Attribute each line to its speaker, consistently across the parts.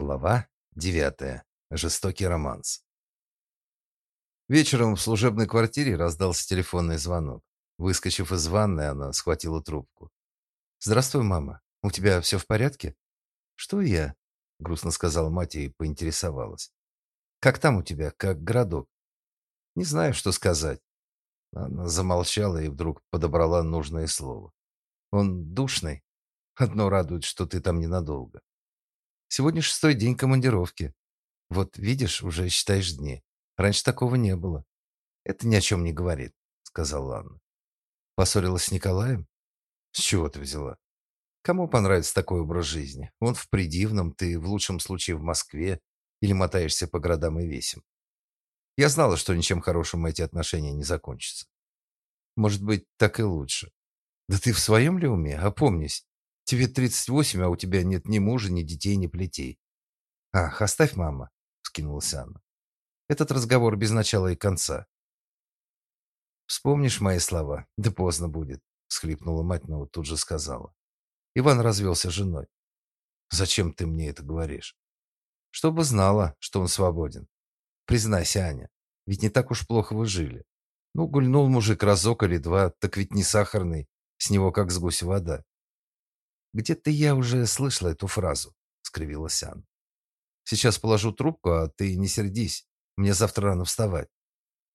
Speaker 1: Глава 9. Жестокий романс. Вечером в служебной квартире раздался телефонный звонок. Выскочив из ванной, она схватила трубку. «Здравствуй, мама. У тебя все в порядке?» «Что я?» — грустно сказала мать и поинтересовалась. «Как там у тебя? Как городок?» «Не знаю, что сказать». Она замолчала и вдруг подобрала нужное слово. «Он душный. Одно радует, что ты там ненадолго. Сегодня шестой день командировки. Вот видишь, уже считаешь дни. Раньше такого не было. Это ни о чем не говорит, сказала Анна. Поссорилась с Николаем? С чего ты взяла? Кому понравится такой образ жизни? Он в придивном, ты в лучшем случае в Москве или мотаешься по городам и весим. Я знала, что ничем хорошим эти отношения не закончатся. Может быть, так и лучше. Да ты в своем ли уме? Опомнись. Тебе 38, а у тебя нет ни мужа, ни детей, ни плетей. Ах, оставь, мама, вскинулась Анна. Этот разговор без начала и конца. Вспомнишь мои слова? Да поздно будет, всхлипнула мать, но тут же сказала. Иван развелся с женой. Зачем ты мне это говоришь? Чтобы знала, что он свободен. Признайся, Аня, ведь не так уж плохо вы жили. Ну, гульнул мужик разок или два, так ведь не сахарный, с него как с гуся вода. Где-то я уже слышала эту фразу, скривилась Анна. Сейчас положу трубку, а ты не сердись. Мне завтра рано вставать.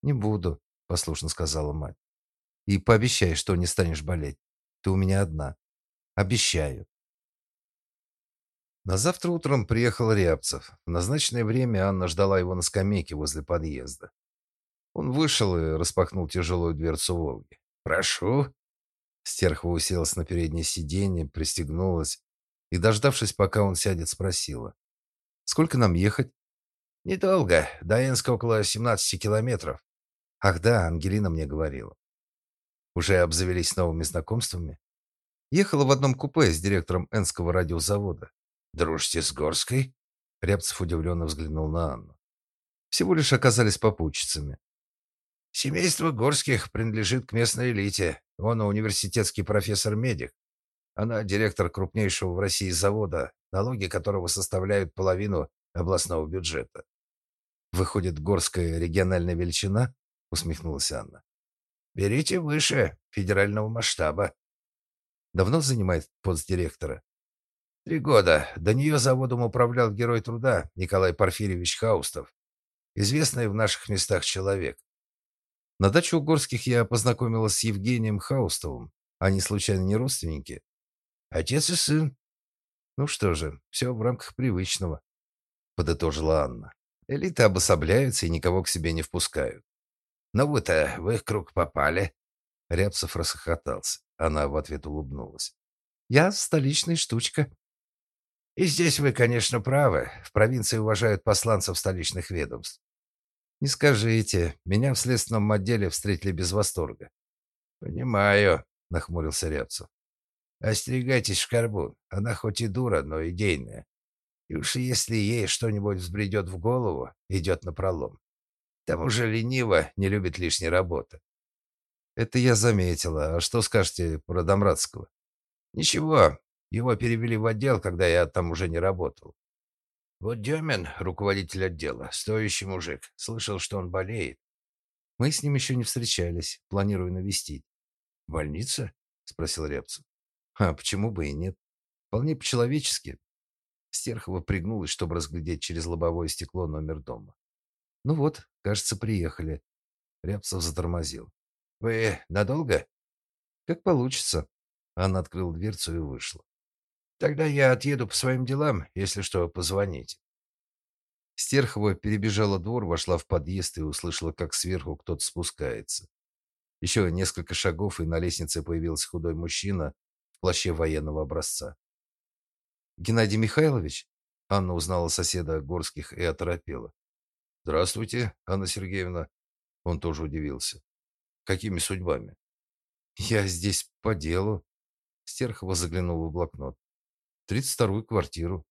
Speaker 1: Не буду, послушно сказала мать. И пообещай, что не станешь болеть. Ты у меня одна. Обещаю. На завтра утром приехал Рябцев. В назначенное время Анна ждала его на скамейке возле подъезда. Он вышел и распахнул тяжелую дверцу Волги. «Прошу», Стерхова уселась на переднее сиденье, пристегнулась и, дождавшись, пока он сядет, спросила. «Сколько нам ехать?» «Недолго. До Энска около 17 километров». «Ах да, Ангелина мне говорила». «Уже обзавелись новыми знакомствами?» «Ехала в одном купе с директором Энского радиозавода». «Дружите с Горской?» Рябцев удивленно взглянул на Анну. «Всего лишь оказались попутчицами. Семейство Горских принадлежит к местной элите. Он университетский профессор-медик. Она директор крупнейшего в России завода, налоги которого составляют половину областного бюджета. Выходит, Горская региональная величина? усмехнулась Анна. Берите выше федерального масштаба. Давно занимает пост директора? Три года. До нее заводом управлял герой труда Николай Порфирьевич Хаустов, известный в наших местах человек. На даче у Горских я познакомилась с Евгением Хаустовым. Они случайно не родственники? Отец и сын. Ну что же, все в рамках привычного, подытожила Анна. Элиты обособляются и никого к себе не впускают. Но «Ну вы-то в их круг попали. Рябцев расхохотался. Она в ответ улыбнулась. Я столичная штучка. И здесь вы, конечно, правы. В провинции уважают посланцев столичных ведомств. Не скажите, меня в следственном отделе встретили без восторга. Понимаю, нахмурился Рябцев. Остерегайтесь Шкарбун. Она хоть и дура, но идейная. И уж если ей что-нибудь взбредет в голову, идет на пролом. К тому же лениво, не любит лишней работы. Это я заметила. А что скажете про Домрадского? Ничего, его перевели в отдел, когда я там уже не работал. Вот Демин, руководитель отдела, стоящий мужик, слышал, что он болеет. Мы с ним еще не встречались, планирую навестить. Больница? спросил Рябцев. А почему бы и нет? Вполне по-человечески. Стерхова пригнулась, чтобы разглядеть через лобовое стекло номер дома. Ну вот, кажется, приехали. Рябцев затормозил. Вы надолго? Как получится. Она открыла дверцу и вышла. Тогда я отъеду по своим делам, если что, позвоните. Стерхова перебежала двор, вошла в подъезд и услышала, как сверху кто-то спускается. Еще несколько шагов, и на лестнице появился худой мужчина в плаще военного образца. «Геннадий Михайлович?» Анна узнала соседа Горских и оторопела. «Здравствуйте, Анна Сергеевна». Он тоже удивился. «Какими судьбами?» «Я здесь по делу». Стерхова заглянула в блокнот. Тридцать вторую квартиру.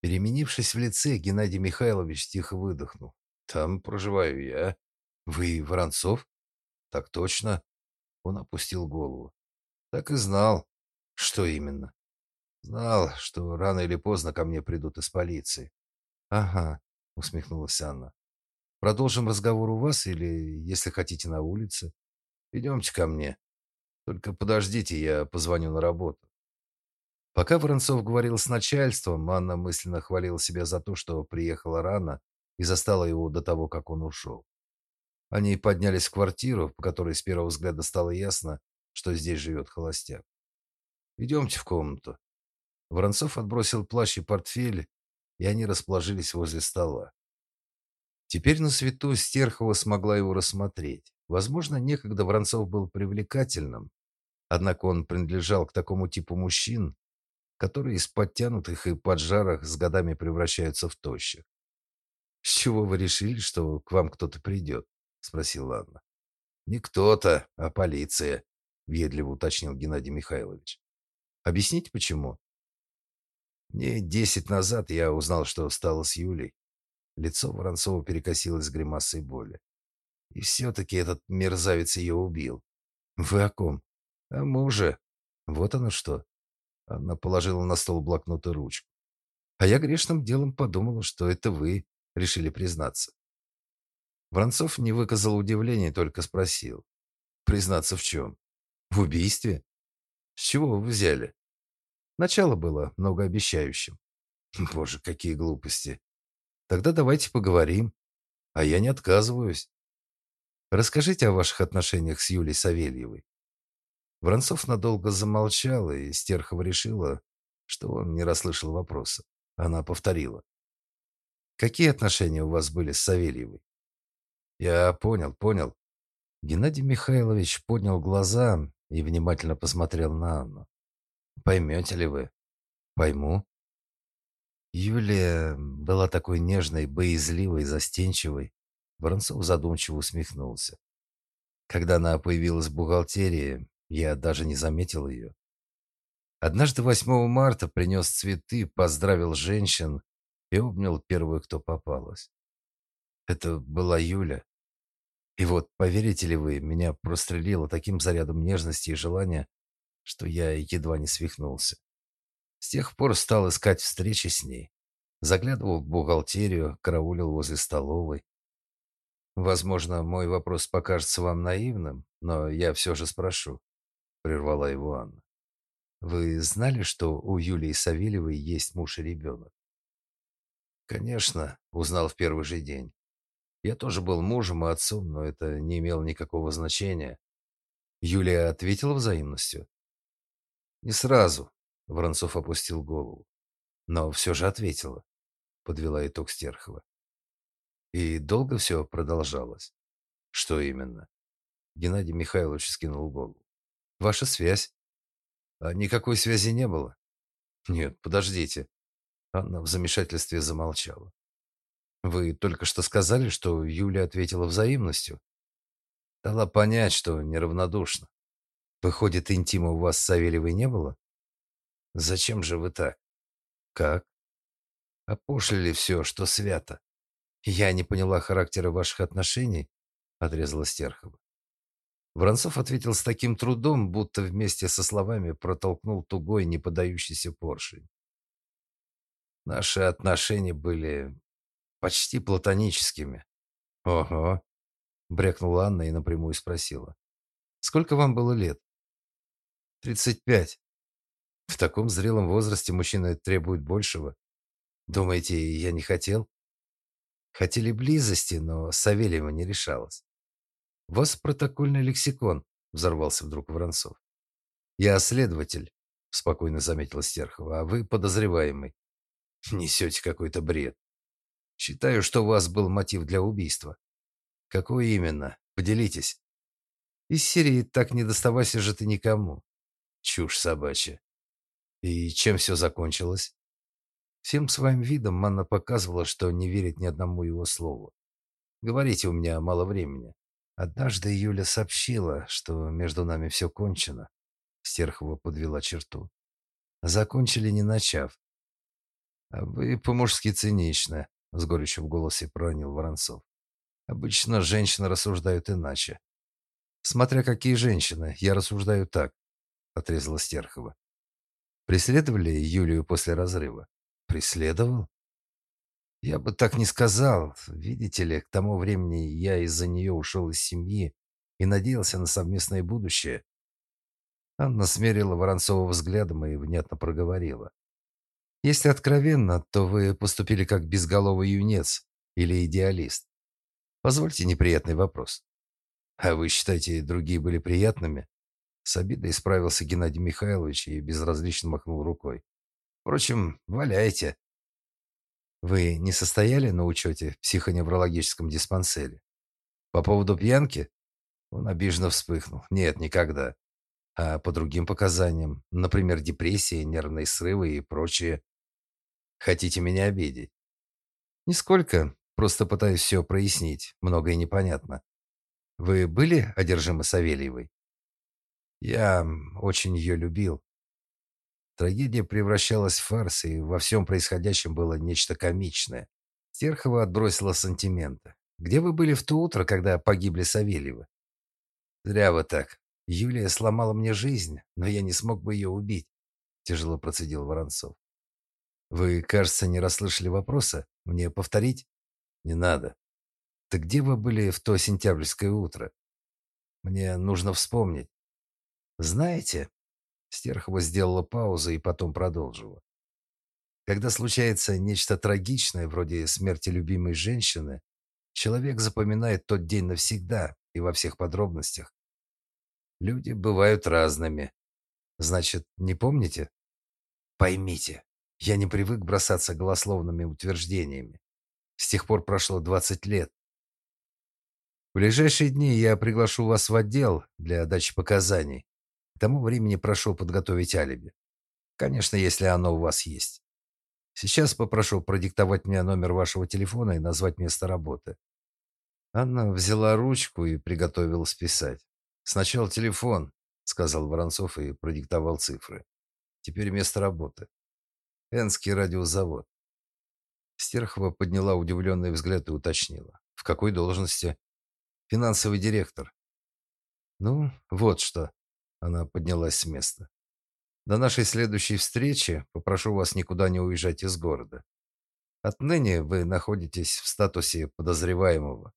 Speaker 1: Переменившись в лице, Геннадий Михайлович тихо выдохнул. Там проживаю я. Вы Воронцов? Так точно. Он опустил голову. Так и знал. Что именно? Знал, что рано или поздно ко мне придут из полиции. Ага, усмехнулась Анна. Продолжим разговор у вас или, если хотите, на улице. Идемте ко мне. Только подождите, я позвоню на работу. Пока Воронцов говорил с начальством, Анна мысленно хвалила себя за то, что приехала рано и застала его до того, как он ушел. Они поднялись в квартиру, по которой с первого взгляда стало ясно, что здесь живет холостяк. «Идемте в комнату». Воронцов отбросил плащ и портфель, и они расположились возле стола. Теперь на свету Стерхова смогла его рассмотреть. Возможно, некогда Воронцов был привлекательным, однако он принадлежал к такому типу мужчин, которые из подтянутых и поджарых с годами превращаются в тощих. «С чего вы решили, что к вам кто-то придет?» — спросила Анна. «Не кто-то, а полиция», — въедливо уточнил Геннадий Михайлович. «Объясните, почему?» «Не десять назад я узнал, что стало с Юлей. Лицо Воронцова перекосилось гримасой боли. И все-таки этот мерзавец ее убил. Вы о ком? О муже. Вот оно что. Она положила на стол блокнот и ручку. А я грешным делом подумала, что это вы решили признаться. Воронцов не выказал удивления, только спросил. Признаться в чем? В убийстве? С чего вы взяли? Начало было многообещающим. Боже, какие глупости. Тогда давайте поговорим. А я не отказываюсь. Расскажите о ваших отношениях с Юлией Савельевой. Воронцов надолго замолчал, и Стерхова решила, что он не расслышал вопроса. Она повторила. «Какие отношения у вас были с Савельевой?» «Я понял, понял». Геннадий Михайлович поднял глаза и внимательно посмотрел на Анну. «Поймете ли вы?» «Пойму». Юлия была такой нежной, боязливой, застенчивой. Воронцов задумчиво усмехнулся. Когда она появилась в бухгалтерии, я даже не заметил ее. Однажды 8 марта принес цветы, поздравил женщин и обнял первую, кто попалась. Это была Юля. И вот, поверите ли вы, меня прострелило таким зарядом нежности и желания, что я едва не свихнулся. С тех пор стал искать встречи с ней. Заглядывал в бухгалтерию, караулил возле столовой. Возможно, мой вопрос покажется вам наивным, но я все же спрошу прервала его Анна. Вы знали, что у Юлии Савельевой есть муж и ребенок?» Конечно, узнал в первый же день. Я тоже был мужем и отцом, но это не имело никакого значения. Юлия ответила взаимностью. Не сразу, Воронцов опустил голову. Но все же ответила, подвела итог Стерхова. И долго все продолжалось. Что именно? Геннадий Михайлович скинул голову. Ваша связь. А никакой связи не было. Нет, подождите. Анна в замешательстве замолчала. Вы только что сказали, что Юля ответила взаимностью. Дала понять, что неравнодушна. Выходит, интима у вас с Савельевой не было? Зачем же вы так? Как? Опошлили все, что свято. Я не поняла характера ваших отношений, отрезала Стерхова. Воронцов ответил с таким трудом, будто вместе со словами протолкнул тугой, не подающийся поршень. Наши отношения были почти платоническими. Ого, брякнула Анна и напрямую спросила: "Сколько вам было лет?" «Тридцать пять. В таком зрелом возрасте мужчина требует большего. Думаете, я не хотел? Хотели близости, но Савельева не решалась. «Вас протокольный лексикон», — взорвался вдруг Воронцов. «Я следователь», — спокойно заметила Стерхова, — «а вы подозреваемый». «Несете какой-то бред. Считаю, что у вас был мотив для убийства». «Какой именно? Поделитесь». «Из серии «Так не доставайся же ты никому». Чушь собачья. И чем все закончилось? Всем своим видом Манна показывала, что не верит ни одному его слову. «Говорите, у меня мало времени». Однажды Юля сообщила, что между нами все кончено. Стерхова подвела черту. Закончили, не начав. А вы по-мужски циничны, с горечью в голосе проронил Воронцов. Обычно женщины рассуждают иначе. Смотря какие женщины, я рассуждаю так, отрезала Стерхова. Преследовали Юлию после разрыва? Преследовал? Я бы так не сказал. Видите ли, к тому времени я из-за нее ушел из семьи и надеялся на совместное будущее. Анна смерила Воронцова взглядом и внятно проговорила. Если откровенно, то вы поступили как безголовый юнец или идеалист. Позвольте неприятный вопрос. А вы считаете, другие были приятными? С обидой исправился Геннадий Михайлович и безразлично махнул рукой. Впрочем, валяйте. Вы не состояли на учете в психоневрологическом диспансере? По поводу пьянки? Он обиженно вспыхнул. Нет, никогда. А по другим показаниям, например, депрессия, нервные срывы и прочее. Хотите меня обидеть? Нисколько. Просто пытаюсь все прояснить. Многое непонятно. Вы были одержимы Савельевой? Я очень ее любил. Трагедия превращалась в фарс, и во всем происходящем было нечто комичное. Терхова отбросила сантименты. Где вы были в то утро, когда погибли Савельевы? Зря вы так. Юлия сломала мне жизнь, но я не смог бы ее убить, тяжело процедил Воронцов. Вы, кажется, не расслышали вопроса. Мне повторить? Не надо. Так где вы были в то сентябрьское утро? Мне нужно вспомнить. Знаете, Стерхова сделала паузу и потом продолжила. Когда случается нечто трагичное, вроде смерти любимой женщины, человек запоминает тот день навсегда и во всех подробностях. Люди бывают разными. Значит, не помните? Поймите, я не привык бросаться голословными утверждениями. С тех пор прошло 20 лет. В ближайшие дни я приглашу вас в отдел для дачи показаний. К тому времени прошу подготовить алиби. Конечно, если оно у вас есть. Сейчас попрошу продиктовать мне номер вашего телефона и назвать место работы. Анна взяла ручку и приготовилась писать. Сначала телефон, сказал Воронцов и продиктовал цифры. Теперь место работы. Энский радиозавод. Стерхова подняла удивленный взгляд и уточнила: "В какой должности?" "Финансовый директор". "Ну, вот что". Она поднялась с места. "До нашей следующей встречи попрошу вас никуда не уезжать из города. Отныне вы находитесь в статусе подозреваемого.